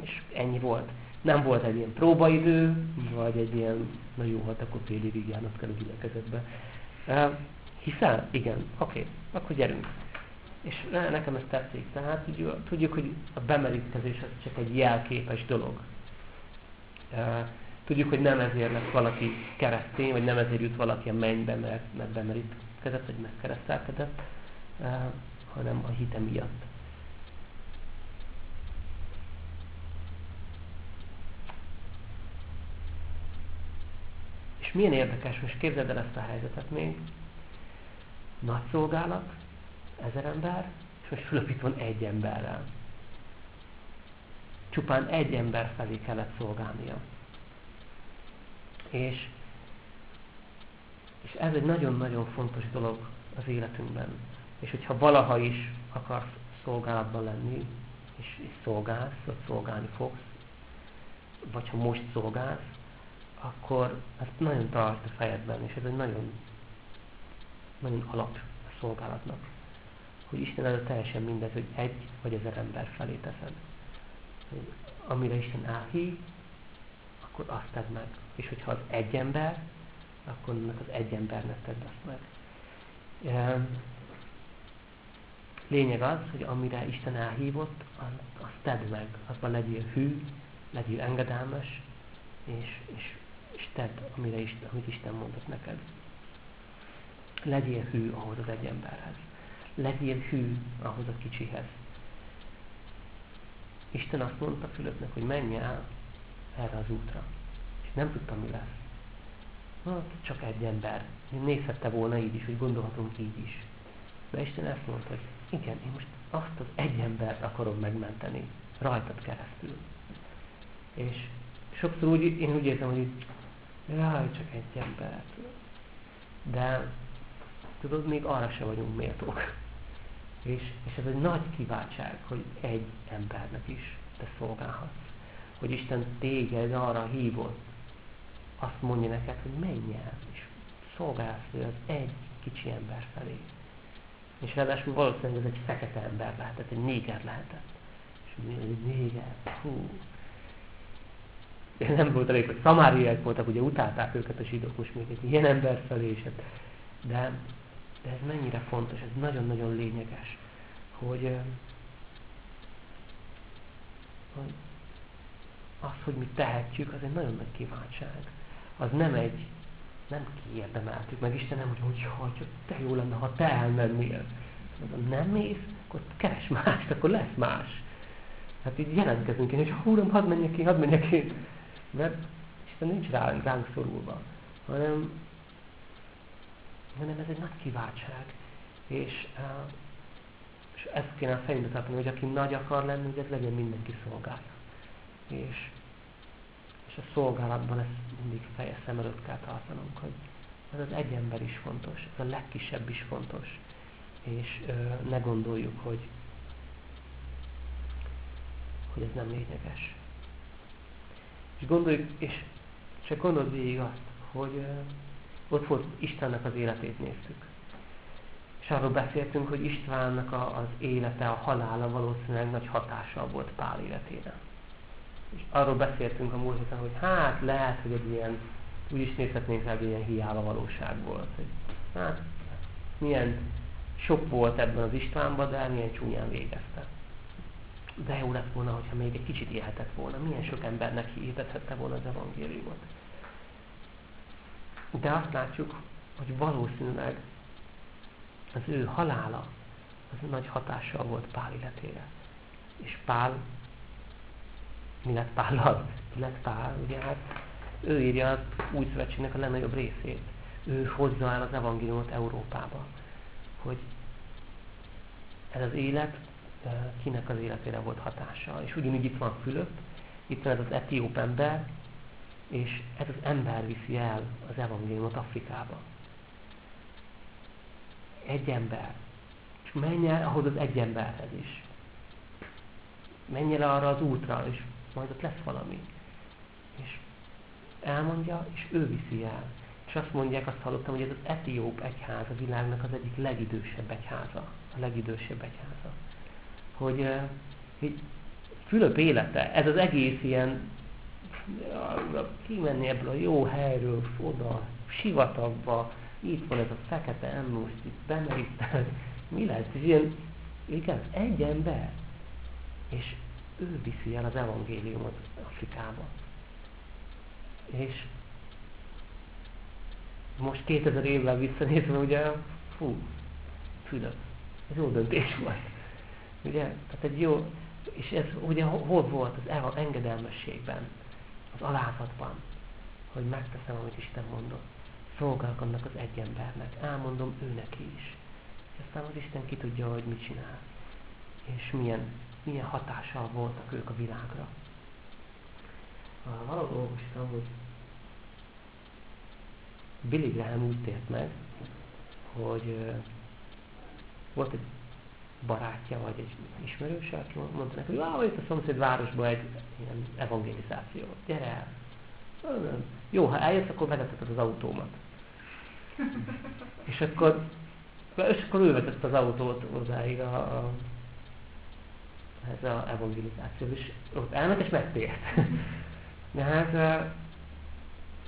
És ennyi volt. Nem volt egy ilyen próbaidő, vagy egy ilyen, na jó, hát akkor fél évig járnak kell a gyülekezetbe. Uh, hiszen? Igen, oké, okay, akkor gyerünk. És nekem ez tetszik. Tehát tudjuk, hogy a bemerítkezés az csak egy jelképes dolog. Tudjuk, hogy nem ezért lett valaki keresztény, vagy nem ezért jut valaki a mennybe, mert, mert bemerítkezett, vagy megkeresztelkedett, hanem a hite miatt. És milyen érdekes, most képzeld el ezt a helyzetet még. Nagy szolgálat, ezer ember, és most Fülöp van egy emberrel csupán egy ember felé kellett szolgálnia. És, és ez egy nagyon-nagyon fontos dolog az életünkben. És hogyha valaha is akarsz szolgálatban lenni, és, és szolgálsz, vagy szolgálni fogsz, vagy ha most szolgálsz, akkor ezt nagyon tartsd a fejedben, és ez egy nagyon, nagyon alap a szolgálatnak. Hogy Isten előtt teljesen mindegy, hogy egy vagy ezer ember felé teszed amire Isten elhív, akkor azt tedd meg. És hogyha az egy ember, akkor az egy embernek tedd azt meg. Lényeg az, hogy amire Isten elhívott, azt tedd meg. Azban legyél hű, legyél engedelmes, és, és, és tedd, amire Isten, amit Isten mondott neked. Legyél hű ahhoz az egy emberhez. Legyél hű ahhoz a kicsihez. Isten azt mondta Fülöpnek, hogy menj el erre az útra. És nem tudtam, mi lesz. Hát, csak egy ember. Nézhette volna így is, hogy gondolhatunk így is. De Isten ezt mondta, hogy igen, én most azt az egy embert akarom megmenteni. Rajtad keresztül. És sokszor úgy, én úgy érzem, hogy jaj, csak egy ember. De tudod, még arra se vagyunk méltók. És, és ez egy nagy kiváltság, hogy egy embernek is te szolgálhatsz. Hogy Isten téged arra hívott, azt mondja neked, hogy menj el, és szolgálsz az egy kicsi ember felé. És ráadásul valószínűleg ez egy fekete ember lehetett, egy néger lehetett. És egy néger. De nem volt elég, hogy szamáriák voltak, ugye utálták őket a zsidók most még egy ilyen ember felé, és hát, de, de ez mennyire fontos, ez nagyon-nagyon lényeges, hogy, hogy az, hogy mi tehetjük, az egy nagyon nagy kívánság. Az nem egy, nem kiérdemeltük meg Istenem, hogy hogy csak te jó lenne, ha te elmennél. Mondom, nem mész, akkor keres mást, akkor lesz más. Hát így jelentkezünk én, hogy Uram, hadd menjek ki, hadd menjek ki. Mert Isten nincs ránk, ránk szorulva, hanem, hanem ez egy nagy kiváltság. És, és ezt kéne a fejünkbe tartani, hogy aki nagy akar lenni, hogy ez legyen mindenki szolgálja. És és a szolgálatban ezt mindig feje szem előtt kell tartanunk, hogy ez az egy ember is fontos, ez a legkisebb is fontos. És ö, ne gondoljuk, hogy, hogy ez nem lényeges. És gondoljuk, és csak gondold végig azt, hogy ö, ott volt Istennek az életét néztük. És arról beszéltünk, hogy Istvánnak a, az élete, a halála valószínűleg nagy hatással volt Pál életére és arról beszéltünk a múlt héten, hogy hát lehet, hogy egy ilyen, úgy is nézhetnénk rá, egy ilyen hiába valóság volt. Hogy, hát, milyen sok volt ebben az Istvánban, de milyen csúnyán végezte. De jó lett volna, hogyha még egy kicsit élhetett volna. Milyen sok embernek hirdethette volna az evangéliumot. De azt látjuk, hogy valószínűleg az ő halála az nagy hatással volt Pál életére. És Pál mi lett Pállal? Mi lett Pál? Ugye hát ő írja az új szövetségnek a legnagyobb részét. Ő hozza el az evangéliumot Európába. Hogy ez az élet kinek az életére volt hatása. És ugyanígy itt van Fülöp, itt van ez az etióp ember, és ez az ember viszi el az evangéliumot Afrikába. Egy ember. És menj el ahhoz az egy emberhez is. Menj el arra az útra, és majd ott lesz valami. És elmondja, és ő viszi el. És azt mondják, azt hallottam, hogy ez az etióp egyház a világnak az egyik legidősebb egyháza. A legidősebb egyháza. Hogy, hogy Fülöp élete, ez az egész ilyen kimenni ebből a jó helyről oda, sivatagba, itt van ez a fekete emlős, itt bemerített, mi lesz? És ilyen, igen, egy ember. És ő viszi el az evangéliumot Afrikába. És most 2000 évvel visszanézve, ugye, fú, Fülöp, ez jó döntés volt. Ugye, tehát egy jó, és ez ugye hol volt az engedelmességben, az alázatban, hogy megteszem, amit Isten mondott. Szolgálok annak az egy embernek, elmondom ő neki is. És aztán az Isten ki tudja, hogy mit csinál. És milyen milyen hatással voltak ők a világra. Valahol olvastam, hogy Billy Graham úgy tért meg, hogy volt egy barátja, vagy egy ismerőse, aki mondta neki, hogy itt a szomszéd városban egy ilyen evangelizáció. Gyere el! Jó, ha eljössz, akkor vezetheted az autómat. és akkor, és akkor ő vezette az autót hozzáig a, a ez az evangelizáció, és ott elment és megtért. De hát uh,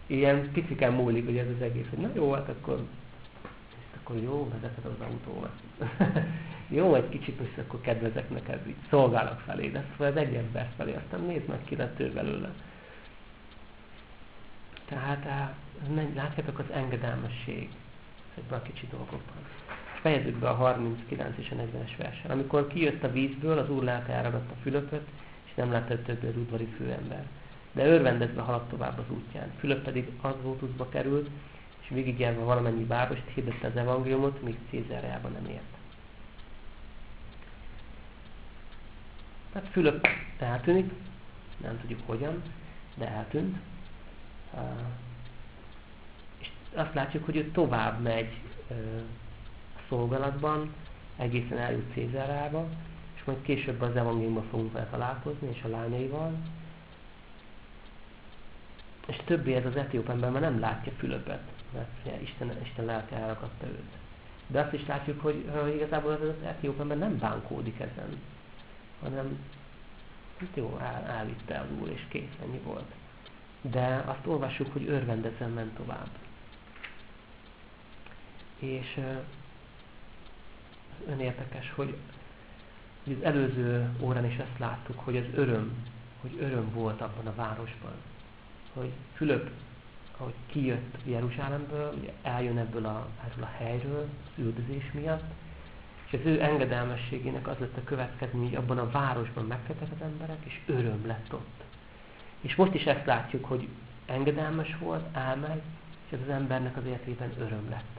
ilyen piciken múlik ugye ez az egész, hogy na jó, hát akkor, és akkor jó, vezeted az autómat. jó, egy kicsit össze, akkor kedvezek neked, így szolgálok felé, de szóval ez egy ember felé, aztán nézd meg, ki lett ő belőle. Tehát uh, látjátok az engedelmesség ezekben a kicsi dolgokban fejezzük be a 39 és a 40-es versen. Amikor kijött a vízből, az úr lelke elragadta Fülöpöt, és nem látta többé az udvari főember. De örvendezve haladt tovább az útján. Fülöp pedig az útba került, és végigjárva valamennyi várost hirdette az evangéliumot, míg Cézárjában nem ért. Tehát Fülöp eltűnik, nem tudjuk hogyan, de eltűnt. És azt látjuk, hogy ő tovább megy szolgálatban, egészen eljut Cézárába, és majd később az evangéliumban fogunk vele találkozni, és a lányaival. És többé ez az etióp ember már nem látja Fülöpet, mert Isten, Isten lelke elrakadta őt. De azt is látjuk, hogy, igazából az, az etióp ember nem bánkódik ezen, hanem hát jó, el, elvitte az úr, és kész, ennyi volt. De azt olvassuk, hogy örvendezzen ment tovább. És ön érdekes, hogy, az előző órán is ezt láttuk, hogy az öröm, hogy öröm volt abban a városban. Hogy Fülöp, ahogy kijött Jeruzsálemből, ugye eljön ebből a, ebből a helyről, az üldözés miatt, és az ő engedelmességének az lett a következmény, hogy abban a városban megtettek az emberek, és öröm lett ott. És most is ezt látjuk, hogy engedelmes volt, elmegy, és ez az embernek az életében öröm lett.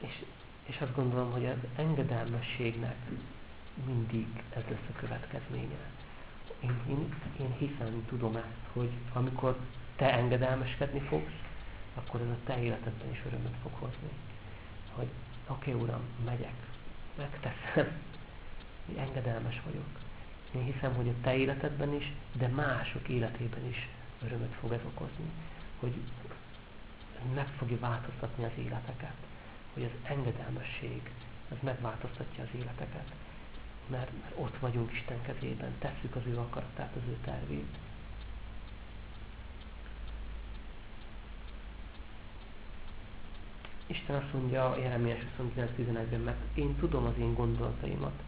És, és azt gondolom, hogy az engedelmességnek mindig ez lesz a következménye. Én, én, én hiszem, tudom ezt, hogy amikor te engedelmeskedni fogsz, akkor ez a te életedben is örömet fog hozni. Hogy oké, okay, Uram, megyek, megteszem, hogy engedelmes vagyok. Én hiszem, hogy a te életedben is, de mások életében is örömet fog ez okozni. Hogy meg fogja változtatni az életeket hogy az engedelmesség az megváltoztatja az életeket. Mert, mert ott vagyunk Isten kezében, tesszük az ő akaratát, az ő tervét. Isten azt mondja Jeremiás 29.11-ben, mert én tudom az én gondolataimat,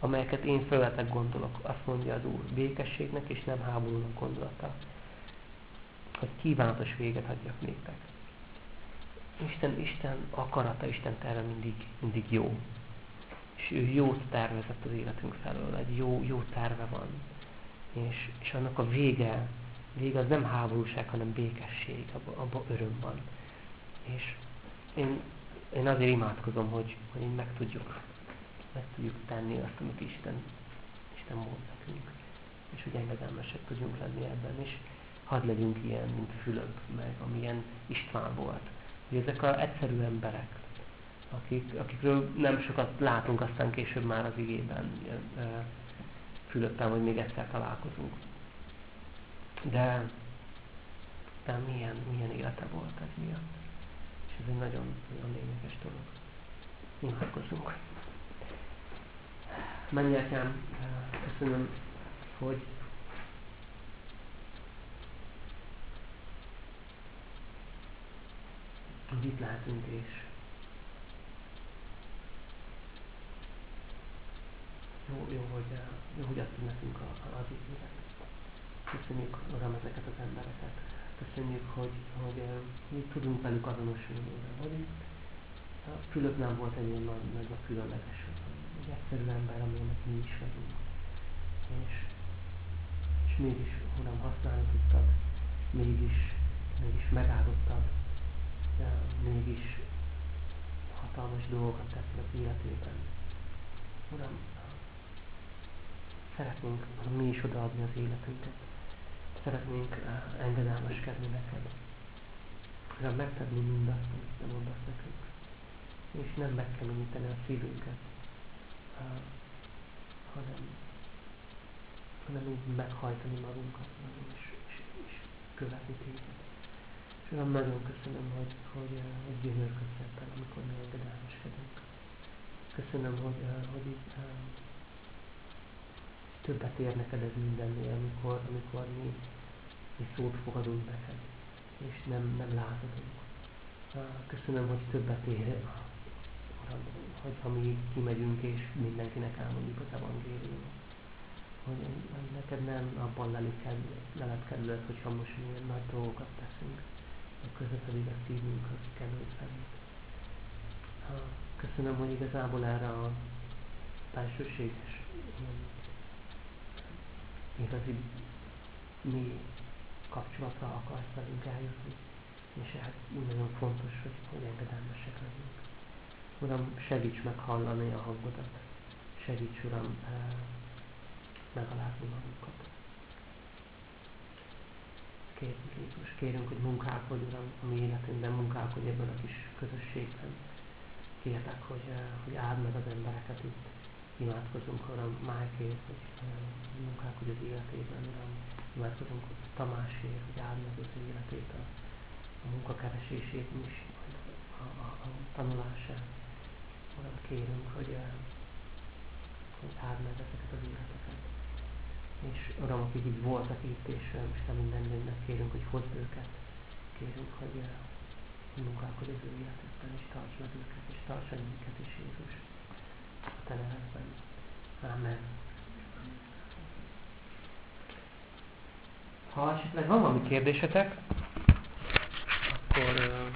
amelyeket én felületek gondolok, azt mondja az Úr, békességnek és nem háborúnak gondolata, hogy kívánatos véget adjak néktek. Isten, Isten akarata, Isten terve mindig, mindig jó. És ő jót tervezett az életünk felől, egy jó, jó terve van. És, és annak a vége, vége az nem háborúság, hanem békesség, abban abba öröm van. És én, én azért imádkozom, hogy, hogy meg tudjuk, meg tudjuk tenni azt, amit Isten, Isten mond nekünk. És hogy engedelmesek tudjunk lenni ebben is. Hadd legyünk ilyen, mint Fülöp, meg amilyen István volt hogy ezek az egyszerű emberek, akik, akikről nem sokat látunk aztán később már az igében, fülöttem, hogy még egyszer találkozunk. De, de milyen, milyen élete volt ez miatt. És ez egy nagyon, nagyon lényeges dolog. Imádkozzunk. Mennyekem, köszönöm, hogy hogy itt lehetünk és jó, jó, hogy, jó, hogy adtad nekünk az ígéret. Köszönjük, Uram, ezeket az embereket. Köszönjük, hogy, hogy mi tudunk velük azonosulni, hogy itt a Fülöp nem volt egy ilyen nagy, nagy a különleges, egy egyszerű ember, amilyenek mi is vagyunk. És, és mégis, Uram, használni tudtad, mégis, mégis megáldottad, mégis hatalmas dolgokat tett az életében. Uram, szeretnénk mi is odaadni az életünket. Szeretnénk eh, engedelmeskedni neked. Uram, megtenni mindazt, amit te mondasz nekünk. És nem megkeményíteni a szívünket, eh, hanem, hanem úgy meghajtani magunkat, és, és, és követni téged. Uram, nagyon köszönöm, hogy, hogy, eh, hogy gyönyörködsz ebben, amikor mi engedelmeskedünk. Köszönöm, hogy, eh, hogy itt um, többet ér neked ez mindennél, amikor, amikor mi, mi szót fogadunk neked, és nem, nem lázadunk. Köszönöm, hogy többet ér, Uram, hogy ha mi kimegyünk és mindenkinek elmondjuk az evangéliumot. Hogy, hogy neked nem abban leletkedled, hogyha most milyen nagy dolgokat teszünk, közvetlenül a szívünkhöz kerül szerint. Köszönöm, hogy igazából erre a belsőséges, igazi mi kapcsolatra akarsz velünk eljutni, és ehhez úgy nagyon fontos, hogy, hogy engedelmesek legyünk. Uram, segíts meghallani a hangodat, segíts, Uram, eh, megalázni magunkat kérünk Jézus, kérünk, hogy munkálkodj, Uram, a mi életünkben, munkálkodj ebben a kis közösségben. Kérlek, hogy, eh, hogy áld meg az embereket itt. Imádkozunk, Uram, Májkért, hogy eh, munkálkodj az életében, Uram. Imádkozunk Tamásért, hogy áld meg az életét a, a munkakeresését is, a, a, a tanulását. Uram, kérünk, hogy, hogy áld meg ezeket az életeket. És Uram, akik így voltak itt, és most nem minden kérünk, hogy hozd őket. Kérünk, hogy munkálkodj az ő életükben, és tarts meg őket, és tarts meg minket is, Jézus, a te nevedben. Amen. Ha esetleg van valami kérdésetek, akkor